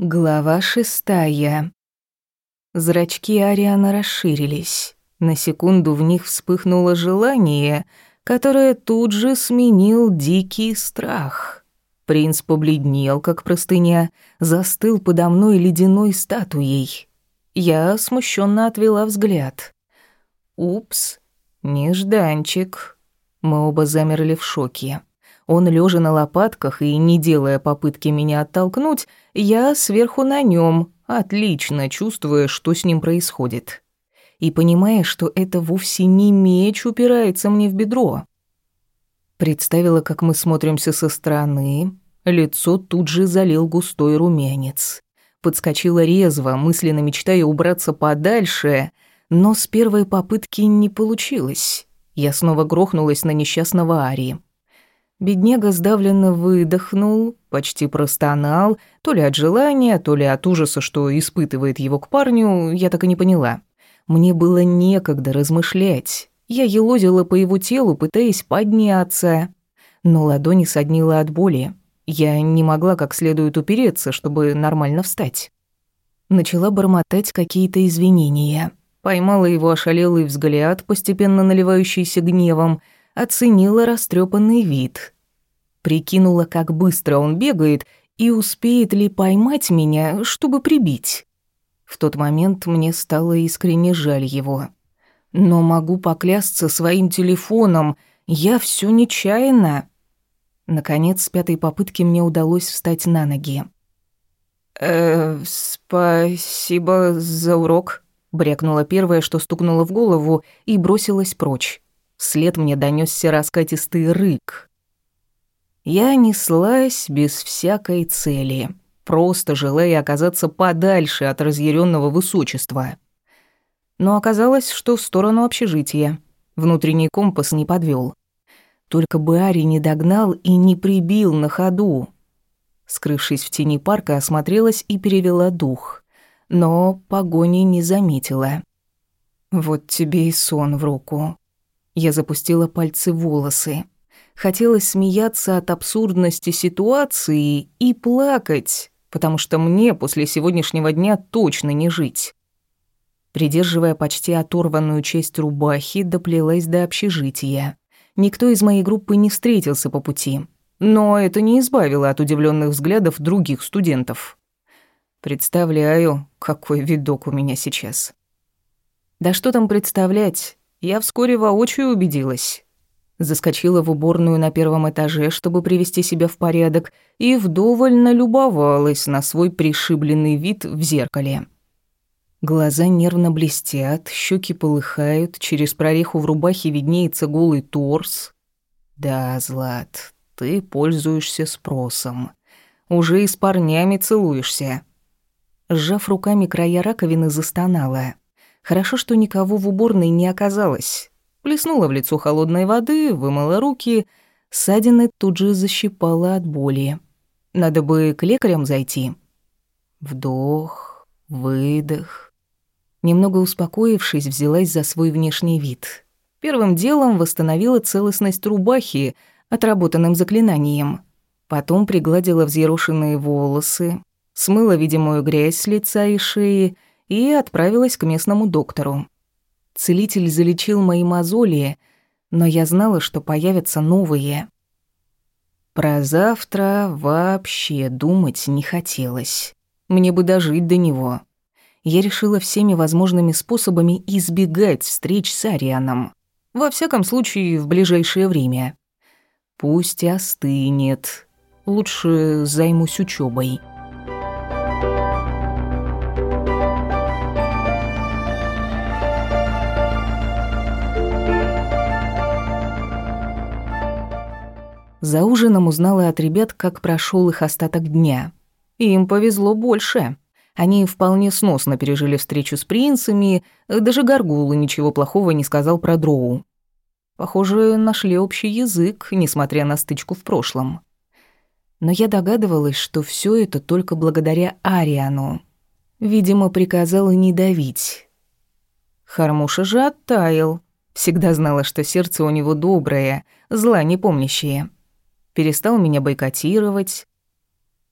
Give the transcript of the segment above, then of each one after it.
Глава шестая. Зрачки Ариана расширились. На секунду в них вспыхнуло желание, которое тут же сменил дикий страх. Принц побледнел, как простыня, застыл подо мной ледяной статуей. Я смущенно отвела взгляд. «Упс, нежданчик». Мы оба замерли в шоке. Он, лежа на лопатках и не делая попытки меня оттолкнуть, я сверху на нем, отлично чувствуя, что с ним происходит. И понимая, что это вовсе не меч упирается мне в бедро. Представила, как мы смотримся со стороны. Лицо тут же залил густой румянец. Подскочила резво, мысленно мечтая убраться подальше, но с первой попытки не получилось. Я снова грохнулась на несчастного Ари. Бедняга сдавленно выдохнул, почти простонал, то ли от желания, то ли от ужаса, что испытывает его к парню, я так и не поняла. Мне было некогда размышлять. Я елозила по его телу, пытаясь подняться. Но ладони соднила от боли. Я не могла как следует упереться, чтобы нормально встать. Начала бормотать какие-то извинения. Поймала его ошалелый взгляд, постепенно наливающийся гневом, оценила растрепанный вид. Прикинула, как быстро он бегает и успеет ли поймать меня, чтобы прибить. В тот момент мне стало искренне жаль его. Но могу поклясться своим телефоном, я все нечаянно. Наконец, с пятой попытки мне удалось встать на ноги. «Э, спасибо за урок», — брякнула первое, что стукнуло в голову, и бросилась прочь. Вслед мне донесся раскатистый рык. Я неслась без всякой цели, просто желая оказаться подальше от разъяренного высочества. Но оказалось, что в сторону общежития. Внутренний компас не подвел. Только бы Ари не догнал и не прибил на ходу. Скрывшись в тени парка, осмотрелась и перевела дух. Но погони не заметила. Вот тебе и сон в руку. Я запустила пальцы в волосы. Хотелось смеяться от абсурдности ситуации и плакать, потому что мне после сегодняшнего дня точно не жить. Придерживая почти оторванную часть рубахи, доплелась до общежития. Никто из моей группы не встретился по пути, но это не избавило от удивленных взглядов других студентов. Представляю, какой видок у меня сейчас. Да что там представлять? Я вскоре воочию убедилась. Заскочила в уборную на первом этаже, чтобы привести себя в порядок, и вдоволь налюбовалась на свой пришибленный вид в зеркале. Глаза нервно блестят, щеки полыхают, через прореху в рубахе виднеется голый торс. Да, Злат, ты пользуешься спросом. Уже и с парнями целуешься. Сжав руками края раковины, застонала. Хорошо, что никого в уборной не оказалось. Плеснула в лицо холодной воды, вымыла руки, ссадины тут же защипала от боли. Надо бы к лекарям зайти. Вдох, выдох. Немного успокоившись, взялась за свой внешний вид. Первым делом восстановила целостность рубахи отработанным заклинанием. Потом пригладила взъерошенные волосы, смыла видимую грязь с лица и шеи, и отправилась к местному доктору. Целитель залечил мои мозоли, но я знала, что появятся новые. Про завтра вообще думать не хотелось. Мне бы дожить до него. Я решила всеми возможными способами избегать встреч с Арианом. Во всяком случае, в ближайшее время. Пусть остынет. Лучше займусь учебой. За ужином узнала от ребят, как прошел их остаток дня. Им повезло больше. Они вполне сносно пережили встречу с принцами, даже Гаргулы ничего плохого не сказал про Дроу. Похоже, нашли общий язык, несмотря на стычку в прошлом. Но я догадывалась, что все это только благодаря Ариану. Видимо, приказал не давить. Хармуша же оттаял. Всегда знала, что сердце у него доброе, зла не помнящее перестал меня бойкотировать.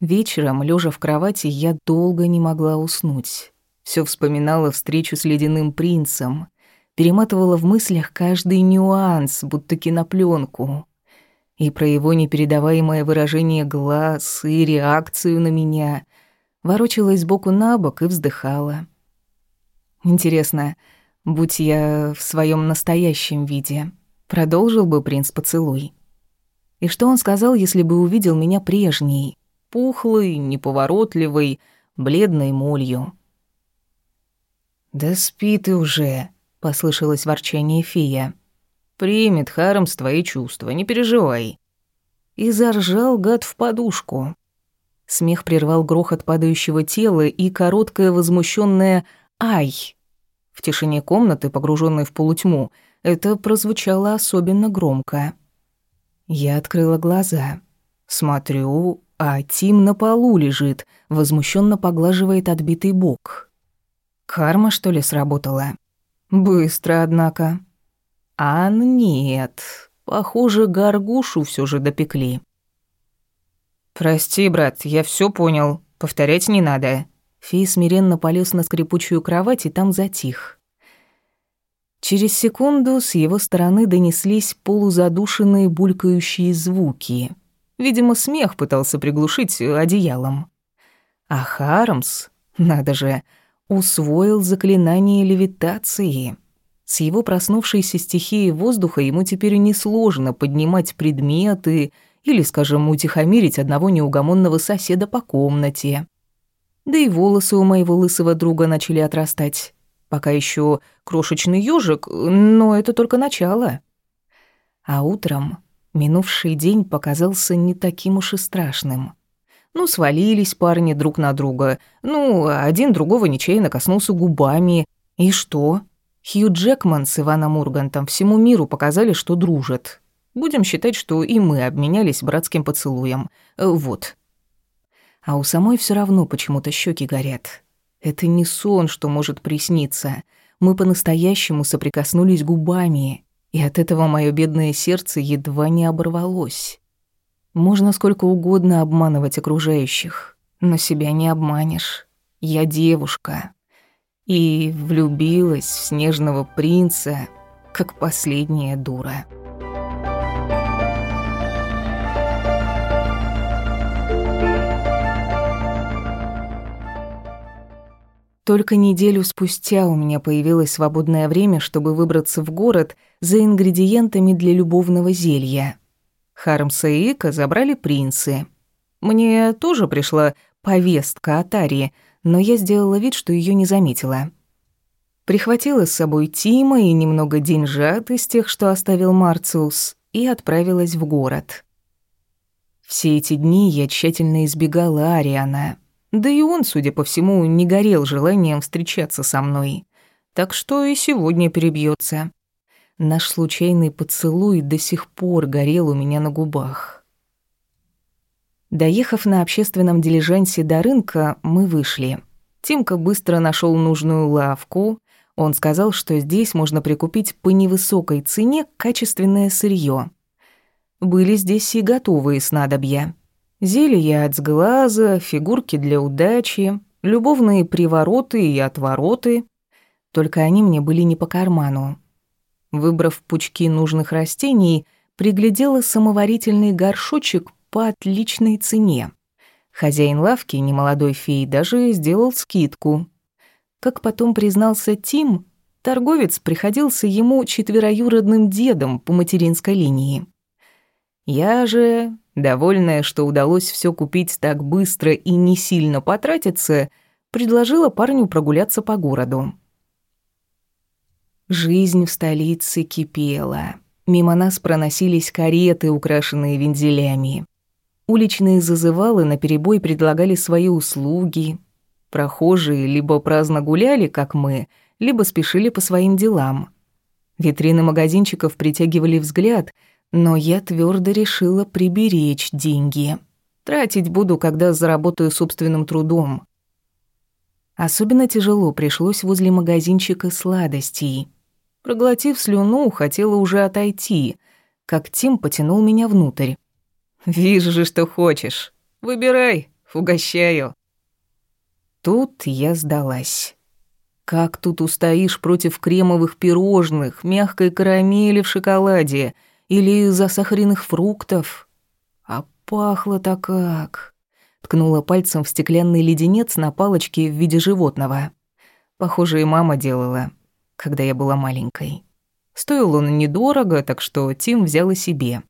Вечером, лежа в кровати, я долго не могла уснуть. Все вспоминала встречу с ледяным принцем, перематывала в мыслях каждый нюанс, будто кинопленку. И про его непередаваемое выражение глаз, и реакцию на меня. Ворочалась сбоку на бок и вздыхала. Интересно, будь я в своем настоящем виде, продолжил бы принц поцелуй? И что он сказал, если бы увидел меня прежней, пухлый, неповоротливый, бледной молью? «Да спи ты уже», — послышалось ворчание фея. «Примет Хармс твои чувства, не переживай». И заржал гад в подушку. Смех прервал грохот падающего тела и короткое возмущенное «Ай!». В тишине комнаты, погруженной в полутьму, это прозвучало особенно громко. Я открыла глаза. Смотрю, а Тим на полу лежит, возмущенно поглаживает отбитый бок. Карма, что ли, сработала? Быстро, однако. А нет, похоже, горгушу все же допекли. «Прости, брат, я все понял. Повторять не надо». Фей смиренно полез на скрипучую кровать и там затих. Через секунду с его стороны донеслись полузадушенные булькающие звуки. Видимо, смех пытался приглушить одеялом. А Хармс, надо же, усвоил заклинание левитации. С его проснувшейся стихией воздуха ему теперь несложно поднимать предметы или, скажем, утихомирить одного неугомонного соседа по комнате. Да и волосы у моего лысого друга начали отрастать. Пока еще крошечный ежик, но это только начало. А утром минувший день показался не таким уж и страшным. Ну, свалились парни друг на друга. Ну, один другого нечаянно коснулся губами. И что? Хью Джекман с Иваном Ургантом всему миру показали, что дружат. Будем считать, что и мы обменялись братским поцелуем. Э, вот. А у самой все равно почему-то щеки горят. Это не сон, что может присниться. Мы по-настоящему соприкоснулись губами, и от этого мое бедное сердце едва не оборвалось. Можно сколько угодно обманывать окружающих, но себя не обманешь. Я девушка. И влюбилась в снежного принца, как последняя дура. Только неделю спустя у меня появилось свободное время, чтобы выбраться в город за ингредиентами для любовного зелья. Хармса и Ика забрали принцы. Мне тоже пришла повестка от Арии, но я сделала вид, что ее не заметила. Прихватила с собой Тима и немного деньжат из тех, что оставил Марциус, и отправилась в город. Все эти дни я тщательно избегала Ариана, да и он, судя по всему, не горел желанием встречаться со мной. Так что и сегодня перебьется. Наш случайный поцелуй до сих пор горел у меня на губах. Доехав на общественном дилижансе до рынка, мы вышли. Тимка быстро нашел нужную лавку. Он сказал, что здесь можно прикупить по невысокой цене качественное сырье. Были здесь и готовые снадобья. Зелья от сглаза, фигурки для удачи, любовные привороты и отвороты. Только они мне были не по карману. Выбрав пучки нужных растений, приглядела самоварительный горшочек по отличной цене. Хозяин лавки, немолодой фей, даже сделал скидку. Как потом признался Тим, торговец приходился ему четвероюродным дедом по материнской линии. Я же, довольная, что удалось все купить так быстро и не сильно потратиться, предложила парню прогуляться по городу. Жизнь в столице кипела. Мимо нас проносились кареты, украшенные вензелями. Уличные зазывалы наперебой предлагали свои услуги. Прохожие либо праздно гуляли, как мы, либо спешили по своим делам. Витрины магазинчиков притягивали взгляд, но я твердо решила приберечь деньги. Тратить буду, когда заработаю собственным трудом. Особенно тяжело пришлось возле магазинчика сладостей. Проглотив слюну, хотела уже отойти, как Тим потянул меня внутрь. «Вижу же, что хочешь. Выбирай. Угощаю». Тут я сдалась. Как тут устоишь против кремовых пирожных, мягкой карамели в шоколаде или засахаренных фруктов? А пахло-то как! Ткнула пальцем в стеклянный леденец на палочке в виде животного. Похоже, и мама делала, когда я была маленькой. Стоил он недорого, так что Тим взял и себе.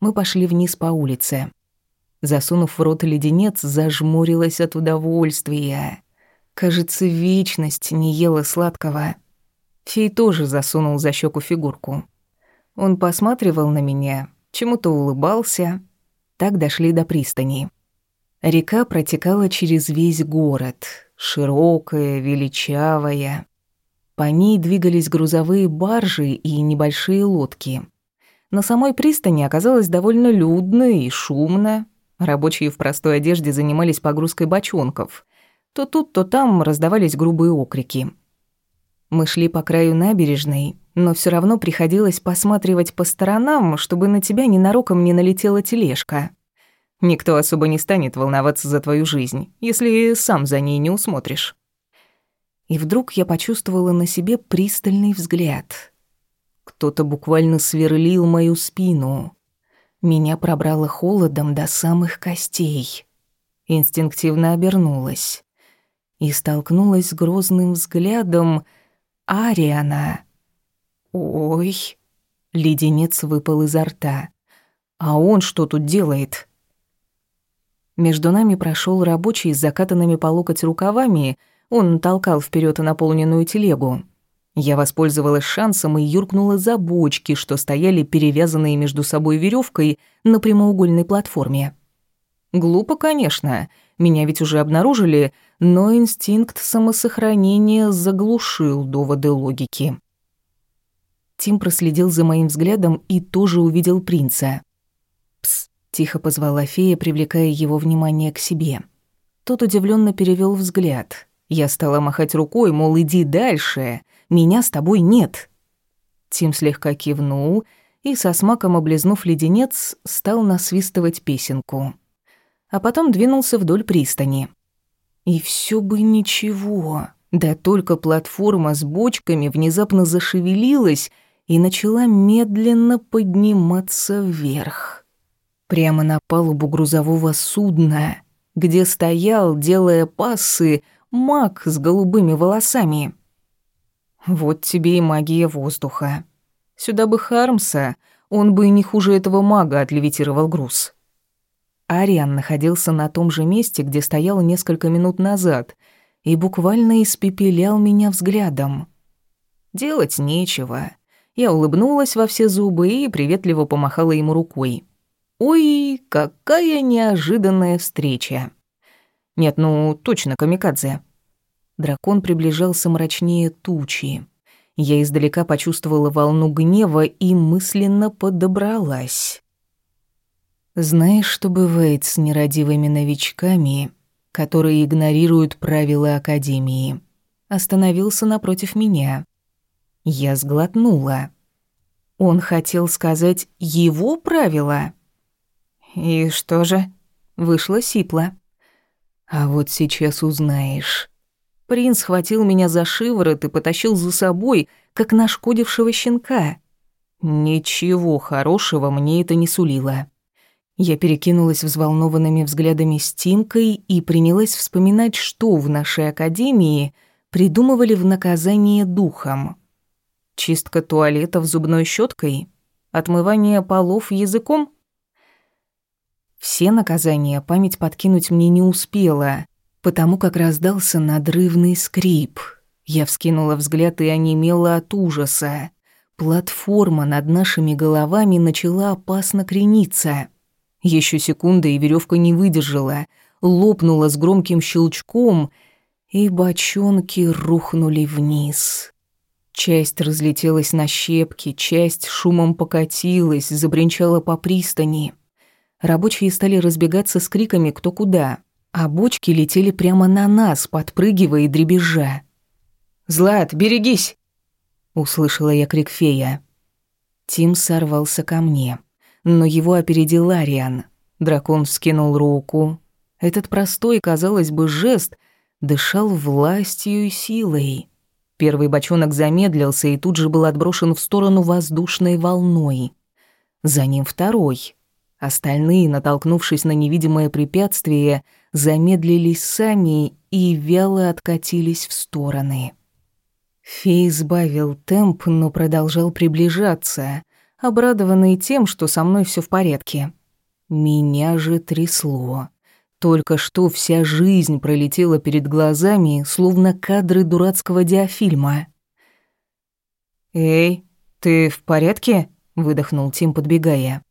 Мы пошли вниз по улице. Засунув в рот леденец, зажмурилась от удовольствия. Кажется, вечность не ела сладкого. Фей тоже засунул за щеку фигурку. Он посматривал на меня, чему-то улыбался. Так дошли до пристани. Река протекала через весь город, широкая, величавая. По ней двигались грузовые баржи и небольшие лодки. На самой пристани оказалось довольно людно и шумно. Рабочие в простой одежде занимались погрузкой бочонков. То тут, то там раздавались грубые окрики. Мы шли по краю набережной, но все равно приходилось посматривать по сторонам, чтобы на тебя ненароком не налетела тележка. Никто особо не станет волноваться за твою жизнь, если сам за ней не усмотришь. И вдруг я почувствовала на себе пристальный взгляд. Кто-то буквально сверлил мою спину. Меня пробрало холодом до самых костей. Инстинктивно обернулась и столкнулась с грозным взглядом Ариана. «Ой!» Леденец выпал изо рта. «А он что тут делает?» Между нами прошел рабочий с закатанными по локоть рукавами. Он толкал вперед наполненную телегу. Я воспользовалась шансом и юркнула за бочки, что стояли перевязанные между собой веревкой на прямоугольной платформе. Глупо, конечно, меня ведь уже обнаружили, но инстинкт самосохранения заглушил доводы логики. Тим проследил за моим взглядом и тоже увидел принца. «Пс», — тихо позвала фея, привлекая его внимание к себе. Тот удивленно перевел взгляд. Я стала махать рукой, мол, иди дальше, меня с тобой нет. Тим слегка кивнул и, со смаком облизнув леденец, стал насвистывать песенку а потом двинулся вдоль пристани. И все бы ничего, да только платформа с бочками внезапно зашевелилась и начала медленно подниматься вверх. Прямо на палубу грузового судна, где стоял, делая пассы, маг с голубыми волосами. Вот тебе и магия воздуха. Сюда бы Хармса, он бы не хуже этого мага отлевитировал груз. Ариан находился на том же месте, где стоял несколько минут назад, и буквально испепелял меня взглядом. Делать нечего. Я улыбнулась во все зубы и приветливо помахала ему рукой. «Ой, какая неожиданная встреча!» «Нет, ну, точно камикадзе». Дракон приближался мрачнее тучи. Я издалека почувствовала волну гнева и мысленно подобралась. Знаешь, что бывает с нерадивыми новичками, которые игнорируют правила Академии? Остановился напротив меня. Я сглотнула. Он хотел сказать «его правила». «И что же?» Вышло сипло. «А вот сейчас узнаешь». Принц схватил меня за шиворот и потащил за собой, как нашкодившего щенка. Ничего хорошего мне это не сулило. Я перекинулась взволнованными взглядами с Тимкой и принялась вспоминать, что в нашей академии придумывали в наказание духом. Чистка туалетов зубной щеткой, отмывание полов языком. Все наказания память подкинуть мне не успела, потому как раздался надрывный скрип. Я вскинула взгляд и онемела от ужаса. Платформа над нашими головами начала опасно крениться — еще секунда, и веревка не выдержала, лопнула с громким щелчком, и бочонки рухнули вниз. Часть разлетелась на щепки, часть шумом покатилась, забринчала по пристани. Рабочие стали разбегаться с криками кто куда, а бочки летели прямо на нас, подпрыгивая и дребезжа. «Злат, берегись!» — услышала я крик фея. Тим сорвался ко мне но его опередил Ариан. Дракон вскинул руку. Этот простой, казалось бы, жест дышал властью и силой. Первый бочонок замедлился и тут же был отброшен в сторону воздушной волной. За ним второй. Остальные, натолкнувшись на невидимое препятствие, замедлились сами и вяло откатились в стороны. Фей сбавил темп, но продолжал приближаться, обрадованный тем, что со мной все в порядке. Меня же трясло. Только что вся жизнь пролетела перед глазами, словно кадры дурацкого диафильма. «Эй, ты в порядке?» — выдохнул Тим, подбегая.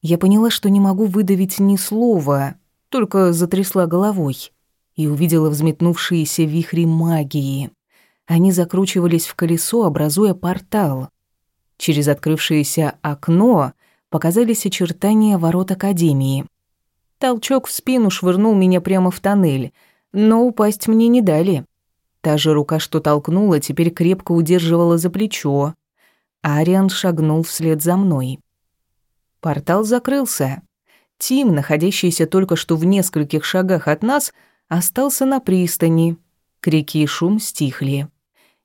Я поняла, что не могу выдавить ни слова, только затрясла головой и увидела взметнувшиеся вихри магии. Они закручивались в колесо, образуя портал. Через открывшееся окно показались очертания ворот Академии. Толчок в спину швырнул меня прямо в тоннель, но упасть мне не дали. Та же рука, что толкнула, теперь крепко удерживала за плечо. Ариан шагнул вслед за мной. Портал закрылся. Тим, находящийся только что в нескольких шагах от нас, остался на пристани. Крики и шум стихли.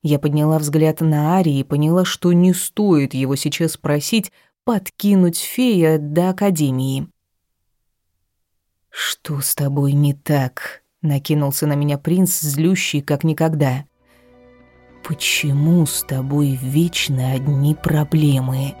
Я подняла взгляд на Ари и поняла, что не стоит его сейчас просить подкинуть фея до Академии. «Что с тобой не так?» — накинулся на меня принц, злющий как никогда. «Почему с тобой вечно одни проблемы?»